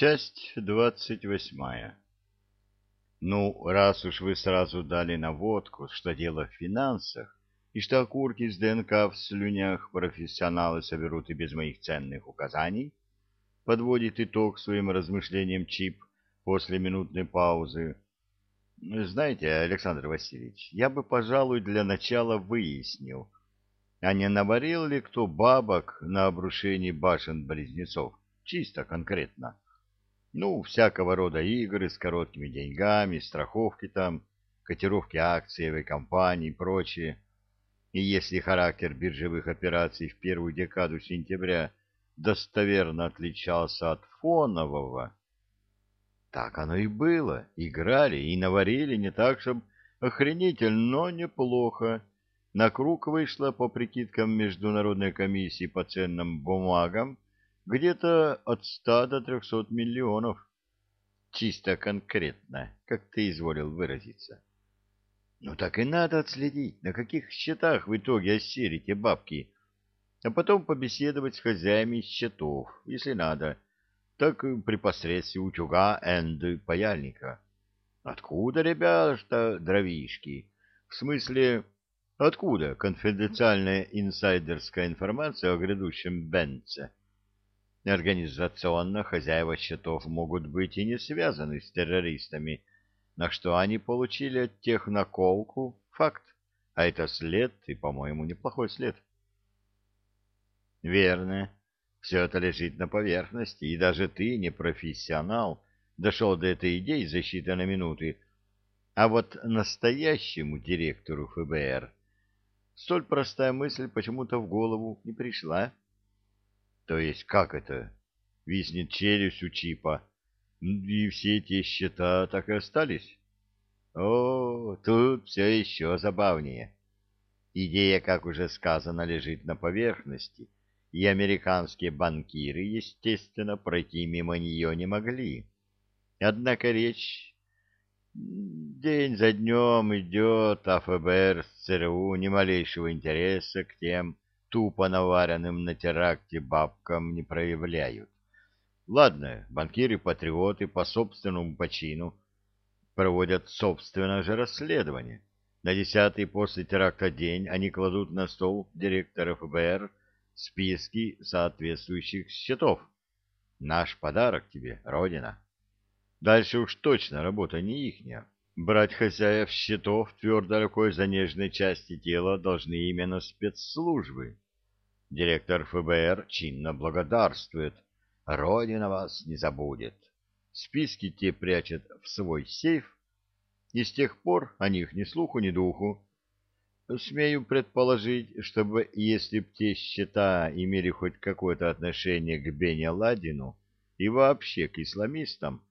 Часть двадцать восьмая. Ну, раз уж вы сразу дали наводку, что дело в финансах, и что окурки с ДНК в слюнях профессионалы соберут и без моих ценных указаний, подводит итог своим размышлениям Чип после минутной паузы. Знаете, Александр Васильевич, я бы, пожалуй, для начала выяснил, а не наварил ли кто бабок на обрушении башен-близнецов, чисто конкретно. Ну, всякого рода игры с короткими деньгами, страховки там, котировки акциевой компании и прочее. И если характер биржевых операций в первую декаду сентября достоверно отличался от фонового, так оно и было. Играли и наварили не так, чтобы охренительно, но неплохо. На круг вышло, по прикидкам Международной комиссии по ценным бумагам, где-то от ста до трехсот миллионов. Чисто конкретно, как ты изволил выразиться. Ну так и надо отследить, на каких счетах в итоге осерите бабки, а потом побеседовать с хозяями счетов, если надо, так при посредстве утюга энд паяльника. Откуда, ребята, дровишки? В смысле, откуда конфиденциальная инсайдерская информация о грядущем Бенце? Организационно хозяева счетов могут быть и не связаны с террористами, на что они получили от тех наколку, факт, а это след, и, по-моему, неплохой след. Верно, все это лежит на поверхности, и даже ты, не профессионал, дошел до этой идеи за считанные минуты, а вот настоящему директору ФБР столь простая мысль почему-то в голову не пришла. То есть как это? Виснет челюсть у Чипа. И все эти счета так и остались? О, тут все еще забавнее. Идея, как уже сказано, лежит на поверхности, и американские банкиры, естественно, пройти мимо нее не могли. Однако речь день за днем идет, а ФБР с ЦРУ ни малейшего интереса к тем, тупо наваренным на теракте бабкам не проявляют. Ладно, банкиры-патриоты по собственному почину проводят собственное же расследование. На десятый после теракта день они кладут на стол директора ФБР списки соответствующих счетов. Наш подарок тебе, Родина. Дальше уж точно работа не ихняя. Брать хозяев счетов твердой рукой за нежной части тела должны именно спецслужбы. Директор ФБР чинно благодарствует. Родина вас не забудет. Списки те прячет в свой сейф, и с тех пор о них ни слуху, ни духу. Смею предположить, чтобы если б те счета имели хоть какое-то отношение к Бене Ладину и вообще к исламистам,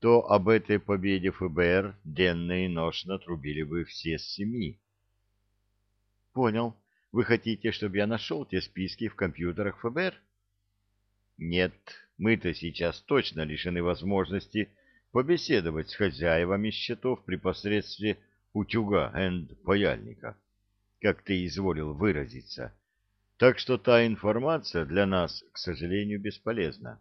то об этой победе ФБР денно и ношно трубили бы все семи. — Понял. Вы хотите, чтобы я нашел те списки в компьютерах ФБР? — Нет, мы-то сейчас точно лишены возможности побеседовать с хозяевами счетов при посредстве утюга энд паяльника, как ты изволил выразиться. Так что та информация для нас, к сожалению, бесполезна.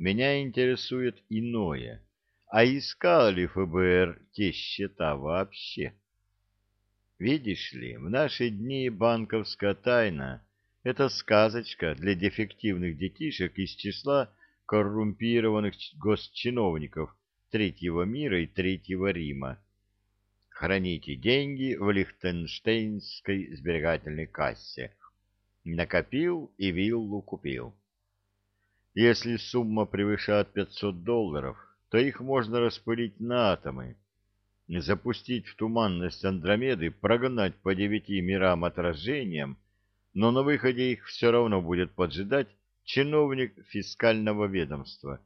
Меня интересует иное. А искал ли ФБР те счета вообще? Видишь ли, в наши дни банковская тайна — это сказочка для дефективных детишек из числа коррумпированных госчиновников Третьего мира и Третьего Рима. Храните деньги в Лихтенштейнской сберегательной кассе. Накопил и виллу купил. Если сумма превышает 500 долларов, то их можно распылить на атомы, запустить в туманность Андромеды, прогнать по девяти мирам отражением, но на выходе их все равно будет поджидать чиновник фискального ведомства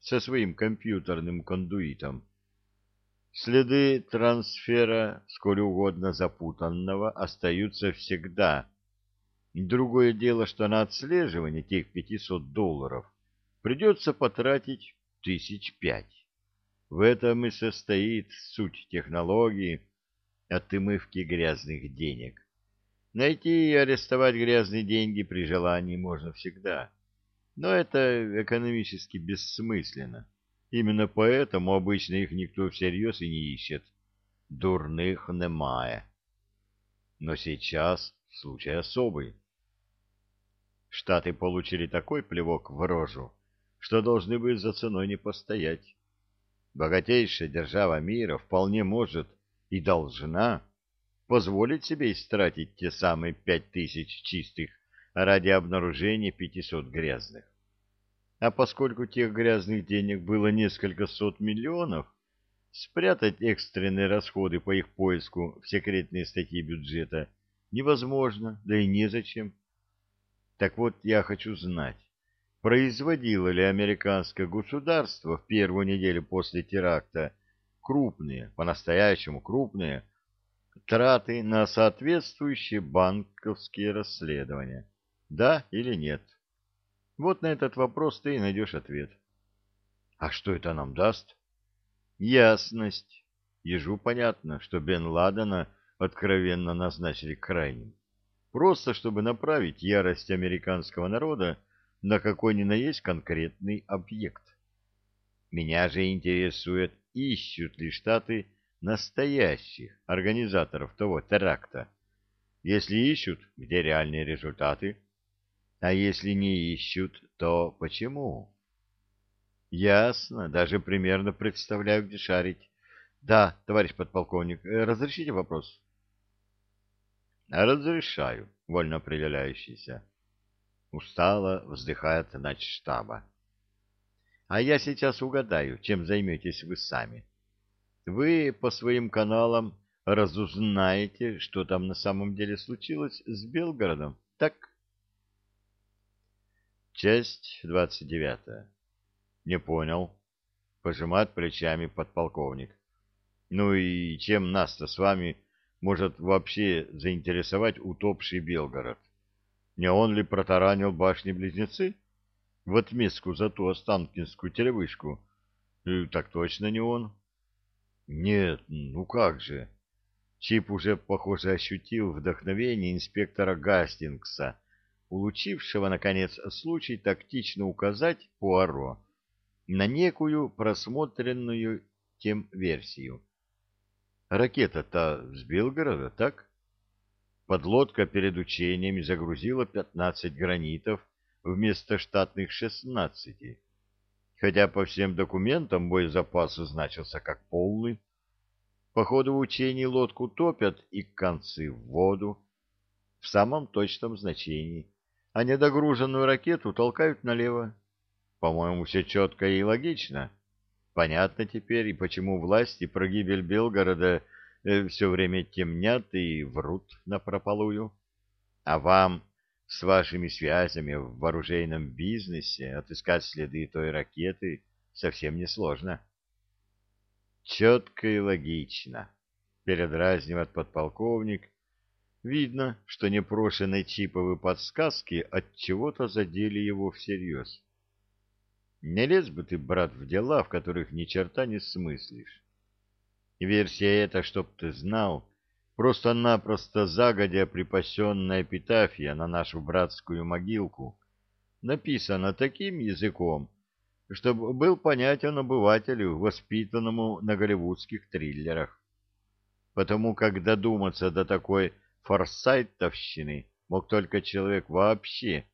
со своим компьютерным кондуитом. Следы трансфера, сколь угодно запутанного, остаются всегда, Другое дело, что на отслеживание тех 500 долларов придется потратить тысяч пять. В этом и состоит суть технологии отымывки грязных денег. Найти и арестовать грязные деньги при желании можно всегда. Но это экономически бессмысленно. Именно поэтому обычно их никто всерьез и не ищет. Дурных немає. Но сейчас случай особый. Штаты получили такой плевок в рожу, что должны бы за ценой не постоять. Богатейшая держава мира вполне может и должна позволить себе истратить те самые пять тысяч чистых ради обнаружения пятисот грязных. А поскольку тех грязных денег было несколько сот миллионов, спрятать экстренные расходы по их поиску в секретные статьи бюджета невозможно, да и незачем. Так вот, я хочу знать, производило ли американское государство в первую неделю после теракта крупные, по-настоящему крупные, траты на соответствующие банковские расследования. Да или нет? Вот на этот вопрос ты и найдешь ответ. А что это нам даст? Ясность. Ежу понятно, что Бен Ладена откровенно назначили крайним. Просто чтобы направить ярость американского народа на какой ни на есть конкретный объект. Меня же интересует, ищут ли Штаты настоящих организаторов того теракта. Если ищут, где реальные результаты? А если не ищут, то почему? Ясно, даже примерно представляю, где шарить. Да, товарищ подполковник, э, разрешите вопрос? Разрешаю, вольно определяющийся. Устало вздыхает штаба. А я сейчас угадаю, чем займетесь вы сами. Вы по своим каналам разузнаете, что там на самом деле случилось с Белгородом, так? Часть двадцать девятая. Не понял. Пожимает плечами подполковник. Ну и чем нас-то с вами может вообще заинтересовать утопший Белгород? Не он ли протаранил башни-близнецы? В отместку за ту Останкинскую телевышку? И так точно не он. Нет, ну как же. Чип уже, похоже, ощутил вдохновение инспектора Гастингса, улучившего, наконец, случай тактично указать Пуаро на некую просмотренную тем версию. Ракета-то с Белгорода, так? Подлодка перед учениями загрузила 15 гранитов вместо штатных 16, хотя по всем документам боезапас значился как полный. По ходу учений лодку топят и концы в воду в самом точном значении а недогруженную ракету толкают налево. По-моему, все четко и логично. Понятно теперь, и почему власти про гибель Белгорода э, все время темнят и врут напропалую. А вам с вашими связями в вооружейном бизнесе отыскать следы той ракеты совсем несложно. Четко и логично, передразнивает подполковник, Видно, что непрошенные чиповые подсказки от чего-то задели его всерьез. Не лез бы ты, брат, в дела, в которых ни черта не смыслишь. Версия эта, чтоб ты знал, просто-напросто загодя припасенная эпитафия на нашу братскую могилку, написана таким языком, чтобы был понятен обывателю, воспитанному на голливудских триллерах. Потому как додуматься до такой форсайтовщины мог только человек вообще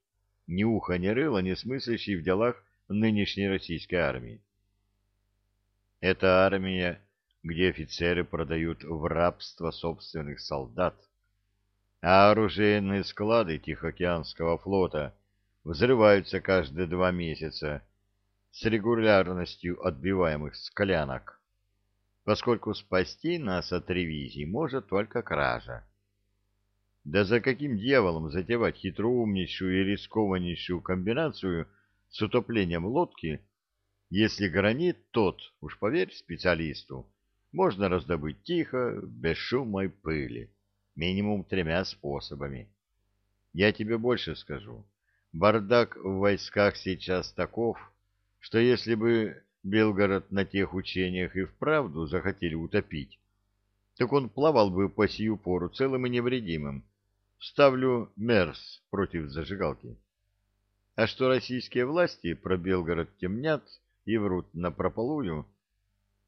ни уха, ни рыла, не смыслящий в делах нынешней российской армии. Это армия, где офицеры продают в рабство собственных солдат, а оружейные склады Тихоокеанского флота взрываются каждые два месяца с регулярностью отбиваемых склянок, поскольку спасти нас от ревизии может только кража. Да за каким дьяволом затевать хитроумнейшую и рискованнейшую комбинацию с утоплением лодки, если гранит тот, уж поверь специалисту, можно раздобыть тихо, без шума и пыли, минимум тремя способами. Я тебе больше скажу. Бардак в войсках сейчас таков, что если бы Белгород на тех учениях и вправду захотели утопить, так он плавал бы по сию пору целым и невредимым, Ставлю мерс против зажигалки. А что российские власти про Белгород темнят и врут напропалую,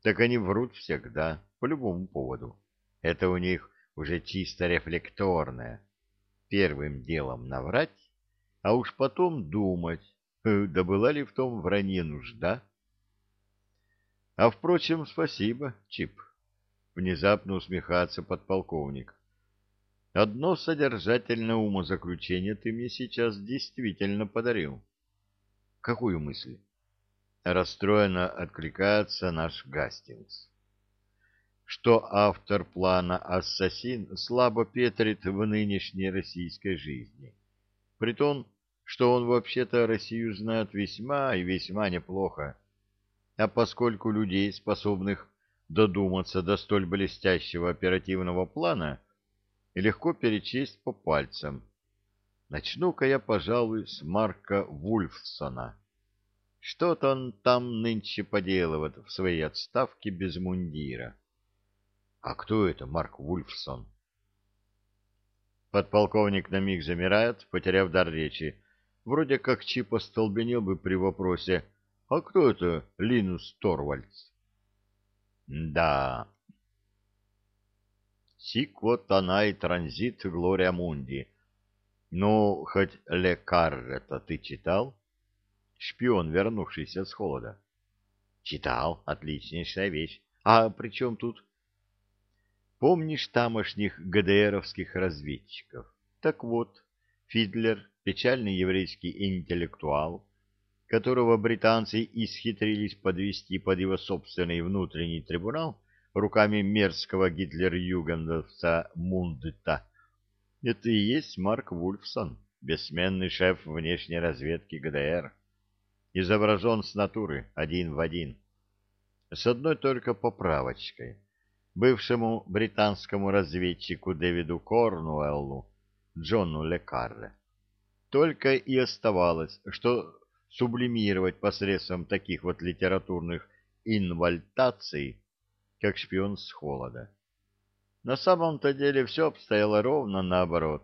так они врут всегда, по любому поводу. Это у них уже чисто рефлекторное. Первым делом наврать, а уж потом думать, э, да была ли в том вранье нужда. А, впрочем, спасибо, Чип. Внезапно усмехается подполковник. Одно содержательное умозаключение ты мне сейчас действительно подарил. Какую мысль? Расстроенно откликается наш Гастингс. Что автор плана «Ассасин» слабо петрит в нынешней российской жизни. Притом, что он вообще-то Россию знает весьма и весьма неплохо. А поскольку людей, способных додуматься до столь блестящего оперативного плана, легко перечесть по пальцам. Начну-ка я, пожалуй, с Марка Вульфсона. Что-то он там нынче поделывает в своей отставке без мундира. А кто это Марк Вульфсон? Подполковник на миг замирает, потеряв дар речи. Вроде как Чип остолбенел бы при вопросе «А кто это Линус Торвальдс?» «Да, Сиквот она и транзит Глория Мунди. Ну, хоть лекарре-то ты читал? Шпион, вернувшийся с холода. Читал, отличнейшая вещь. А при чем тут? Помнишь тамошних ГДРовских разведчиков? Так вот, Фидлер, печальный еврейский интеллектуал, которого британцы исхитрились подвести под его собственный внутренний трибунал, руками мерзкого гитлер-югендовца Мундта. Это и есть Марк Вульфсон, бессменный шеф внешней разведки ГДР. Изображен с натуры, один в один. С одной только поправочкой. Бывшему британскому разведчику Дэвиду Корнуэллу, Джону Лекарре. Только и оставалось, что сублимировать посредством таких вот литературных инвальтаций как шпион с холода. На самом-то деле все обстояло ровно наоборот.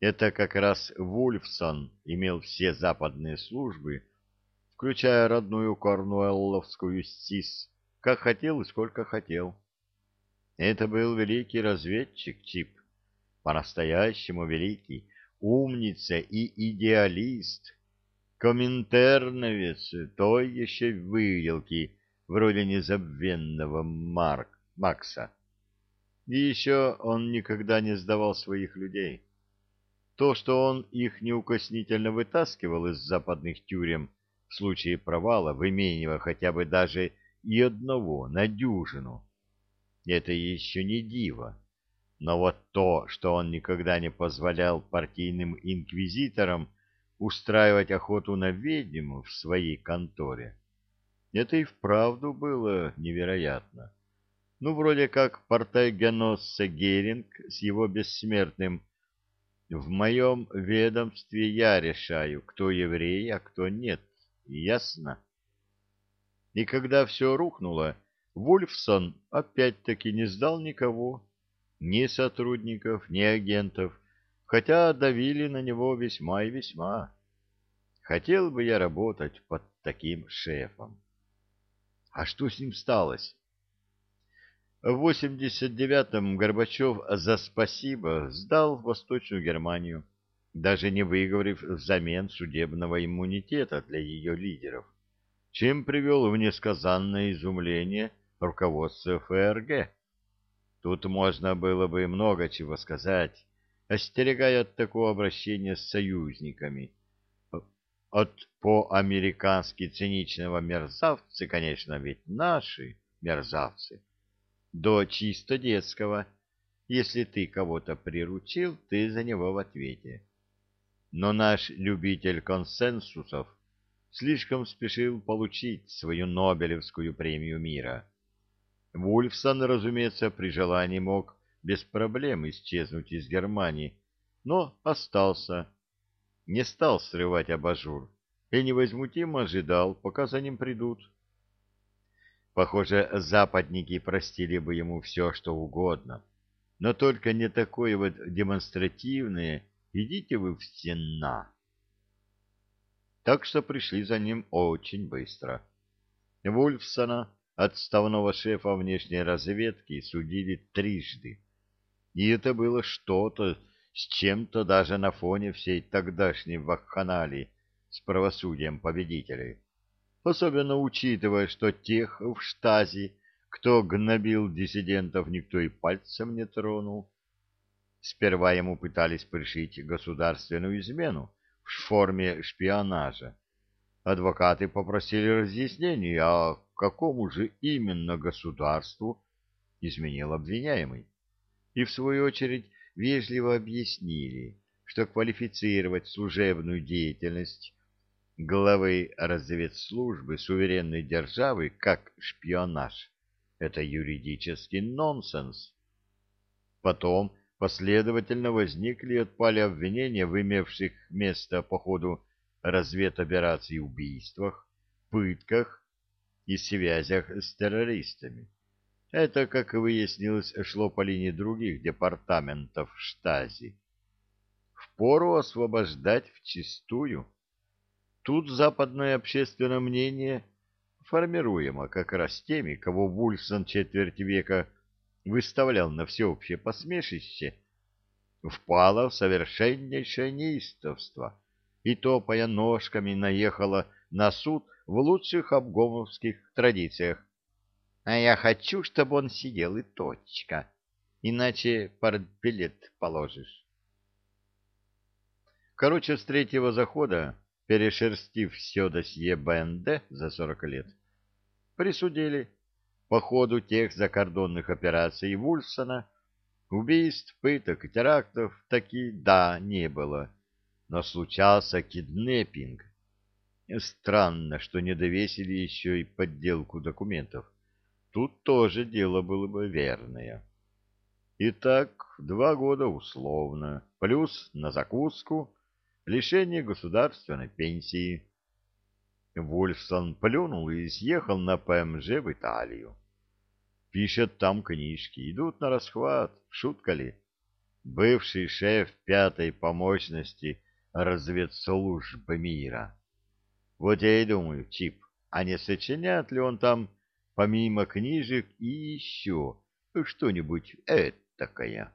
Это как раз Вульфсон имел все западные службы, включая родную корнуэлловскую СИС, как хотел и сколько хотел. Это был великий разведчик Чип, по-настоящему великий, умница и идеалист, коминтерновец той еще выделки, вроде незабвенного Марк, Макса. И еще он никогда не сдавал своих людей. То, что он их неукоснительно вытаскивал из западных тюрем в случае провала, выменивая хотя бы даже и одного на дюжину, это еще не диво. Но вот то, что он никогда не позволял партийным инквизиторам устраивать охоту на ведьму в своей конторе, это и вправду было невероятно. Ну, вроде как портайгеносца Геринг с его бессмертным «В моем ведомстве я решаю, кто еврей, а кто нет. Ясно?» И когда все рухнуло, Вульфсон опять-таки не сдал никого, ни сотрудников, ни агентов, хотя давили на него весьма и весьма. Хотел бы я работать под таким шефом. А что с ним сталось? В 89-м Горбачев за спасибо сдал Восточную Германию, даже не выговорив взамен судебного иммунитета для ее лидеров, чем привел в несказанное изумление руководство ФРГ. Тут можно было бы много чего сказать, остерегая от такого обращения с союзниками, от по-американски циничного мерзавцы, конечно, ведь наши мерзавцы, до чисто детского. Если ты кого-то приручил, ты за него в ответе. Но наш любитель консенсусов слишком спешил получить свою Нобелевскую премию мира. Вульфсон, разумеется, при желании мог без проблем исчезнуть из Германии, но остался не стал срывать абажур и невозмутимо ожидал, пока за ним придут. Похоже, западники простили бы ему все, что угодно, но только не такое вот демонстративное «идите вы в стена». так что пришли за ним очень быстро. Вульфсона, отставного шефа внешней разведки, судили трижды. И это было что-то с чем-то даже на фоне всей тогдашней вакханалии с правосудием победителей. Особенно учитывая, что тех в штазе, кто гнобил диссидентов, никто и пальцем не тронул. Сперва ему пытались пришить государственную измену в форме шпионажа. Адвокаты попросили разъяснений, а какому же именно государству изменил обвиняемый. И, в свою очередь, вежливо объяснили, что квалифицировать служебную деятельность главы разведслужбы суверенной державы как шпионаж – это юридический нонсенс. Потом последовательно возникли и отпали обвинения в имевших место по ходу разведопераций убийствах, пытках и связях с террористами. Это, как выяснилось, шло по линии других департаментов штази. Впору освобождать вчистую. Тут западное общественное мнение формируемо как раз теми, кого Вульсон четверть века выставлял на всеобщее посмешище, впало в совершеннейшее неистовство, и, топая ножками, наехала на суд в лучших обгомовских традициях. А я хочу, чтобы он сидел и точка, иначе портбилет положишь. Короче, с третьего захода, перешерстив все досье БНД за сорок лет, присудили по ходу тех закордонных операций Вульсона убийств, пыток и терактов таки да не было, но случался киднеппинг. Странно, что не довесили еще и подделку документов. Тут тоже дело было бы верное. Итак, два года условно, плюс на закуску лишение государственной пенсии. Вольфсон плюнул и съехал на ПМЖ в Италию. Пишет там книжки, идут на расхват, шутка ли? Бывший шеф пятой по мощности разведслужбы мира. Вот я и думаю, Чип, а не сочинят ли он там помимо книжек и еще что-нибудь этакое?